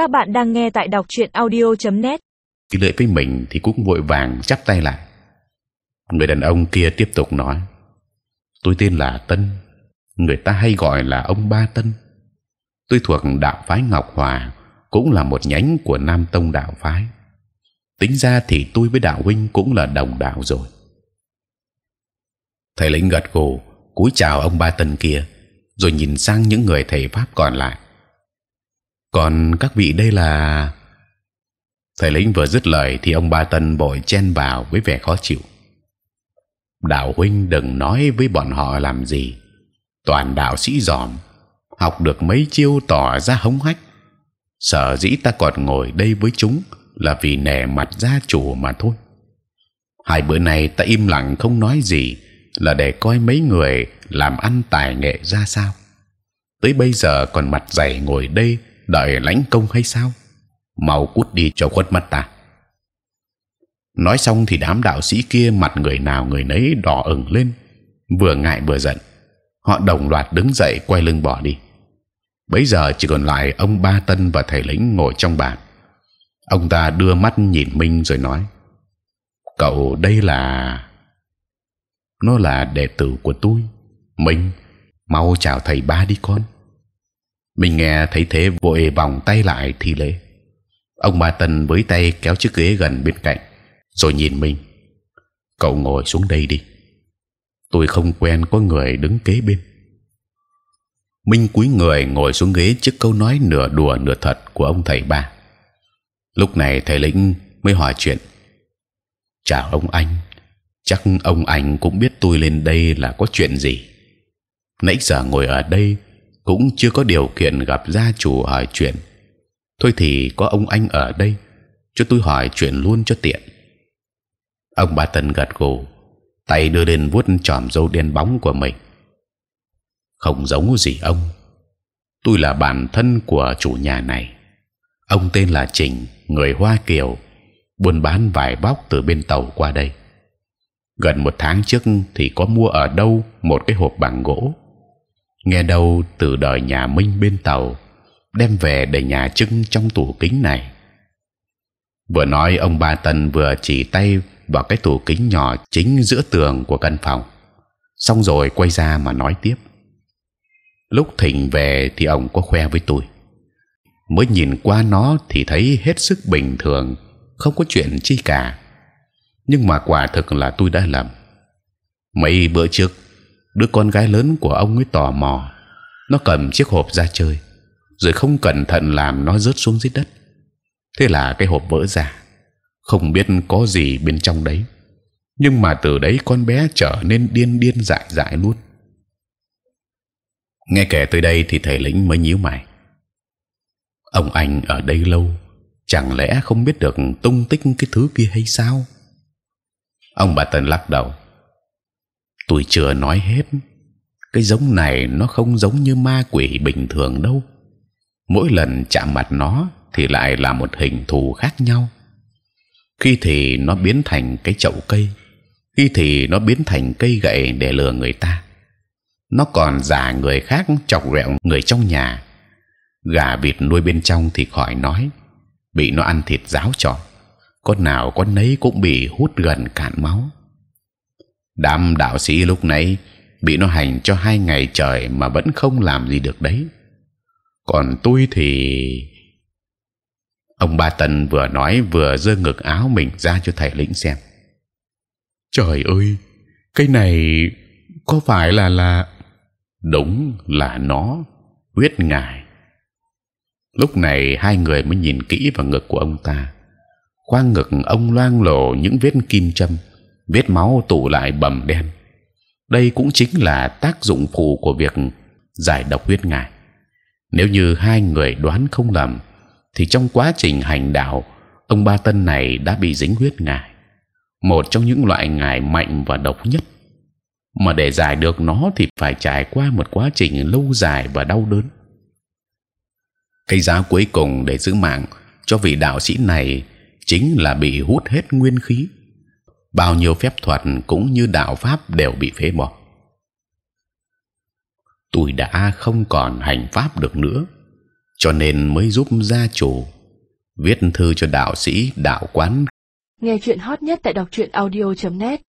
Các bạn đang nghe tại đọc truyện audio.net. Khi lưỡi với mình thì cũng vội vàng chắp tay lại. Người đàn ông kia tiếp tục nói: Tôi tên là Tân, người ta hay gọi là ông Ba Tân. Tôi thuộc đạo phái Ngọc Hòa, cũng là một nhánh của Nam Tông đạo phái. Tính ra thì tôi với đạo huynh cũng là đồng đạo rồi. Thầy lĩnh gật gù, cúi chào ông Ba Tân kia, rồi nhìn sang những người thầy pháp còn lại còn các vị đây là? Thầy lĩnh vừa dứt lời thì ông ba tân bội chen vào với vẻ khó chịu. Đạo huynh đừng nói với bọn họ làm gì. Toàn đạo sĩ giòm học được mấy chiêu tỏ ra hống hách. Sở dĩ ta còn ngồi đây với chúng là vì nể mặt gia chủ mà thôi. Hai bữa nay ta im lặng không nói gì là để coi mấy người làm ăn tài nghệ ra sao. Tới bây giờ còn mặt dày ngồi đây đợi lãnh công hay sao? mau cút đi cho khuất mắt ta. Nói xong thì đám đạo sĩ kia mặt người nào người nấy đỏ ửng lên, vừa ngại vừa giận. Họ đồng loạt đứng dậy quay lưng bỏ đi. Bấy giờ chỉ còn lại ông Ba Tân và thầy lĩnh ngồi trong bàn. Ông ta đưa mắt nhìn Minh rồi nói: cậu đây là nó là đệ tử của tôi. Minh, mau chào thầy ba đi con mình nghe thấy thế vội vòng tay lại thi lễ. Ông ba tần với tay kéo chiếc ghế gần bên cạnh, rồi nhìn mình. Cậu ngồi xuống đây đi. Tôi không quen có người đứng kế bên. Minh cúi người ngồi xuống ghế trước câu nói nửa đùa nửa thật của ông thầy ba. Lúc này thầy lĩnh mới hỏi chuyện. Chào ông anh, chắc ông anh cũng biết tôi lên đây là có chuyện gì? Nãy giờ ngồi ở đây cũng chưa có điều kiện gặp gia chủ hỏi chuyện. Thôi thì có ông anh ở đây, cho tôi hỏi chuyện luôn cho tiện. Ông bà tần gật gù, tay đưa lên vuốt chòm râu đen bóng của mình. Không giống gì ông, tôi là bản thân của chủ nhà này. Ông tên là Trình, người Hoa Kiều, buôn bán vải bóc từ bên tàu qua đây. Gần một tháng trước thì có mua ở đâu một cái hộp bằng gỗ nghe đâu từ đời nhà Minh bên tàu đem về để nhà trưng trong tủ kính này. Vừa nói ông Ba Tân vừa chỉ tay vào cái tủ kính nhỏ chính giữa tường của căn phòng. Xong rồi quay ra mà nói tiếp. Lúc thỉnh về thì ông có khoe với tôi. Mới nhìn qua nó thì thấy hết sức bình thường, không có chuyện chi cả. Nhưng mà quả thực là tôi đã lầm. Mấy bữa trước đứa con gái lớn của ông ấy tò mò. Nó cầm chiếc hộp ra chơi, rồi không cẩn thận làm nó rớt xuống dưới đất. Thế là cái hộp vỡ ra, không biết có gì bên trong đấy. Nhưng mà từ đấy con bé trở nên điên điên dại dại luôn. Nghe kể tới đây thì thầy lĩnh mới nhíu mày. Ông anh ở đây lâu, chẳng lẽ không biết được tung tích cái thứ kia hay sao? Ông bà tần lắc đầu tôi chưa nói hết. Cái giống này nó không giống như ma quỷ bình thường đâu. Mỗi lần chạm mặt nó thì lại là một hình thù khác nhau. Khi thì nó biến thành cái chậu cây, khi thì nó biến thành cây gậy để lừa người ta. Nó còn giả người khác chọc ghẹo người trong nhà. Gà vịt nuôi bên trong thì khỏi nói, bị nó ăn thịt ráo tròn con nào con nấy cũng bị hút gần cạn máu đám đạo sĩ lúc nãy bị nó hành cho hai ngày trời mà vẫn không làm gì được đấy. Còn tôi thì ông ba tần vừa nói vừa giơ ngực áo mình ra cho thầy lĩnh xem. Trời ơi cái này có phải là là đúng là nó huyết ngài. Lúc này hai người mới nhìn kỹ vào ngực của ông ta. Khoang ngực ông loang lổ những vết kim châm vết máu tụ lại bầm đen. Đây cũng chính là tác dụng phụ của việc giải độc huyết ngài. Nếu như hai người đoán không lầm, thì trong quá trình hành đạo, ông ba tân này đã bị dính huyết ngài, một trong những loại ngài mạnh và độc nhất. Mà để giải được nó thì phải trải qua một quá trình lâu dài và đau đớn. Cái giá cuối cùng để giữ mạng cho vị đạo sĩ này chính là bị hút hết nguyên khí bao nhiêu phép thuật cũng như đạo pháp đều bị phế bỏ. Tôi đã không còn hành pháp được nữa, cho nên mới giúp gia chủ viết thư cho đạo sĩ đạo quán Nghe chuyện hot nhất tại đọc truyện audio.net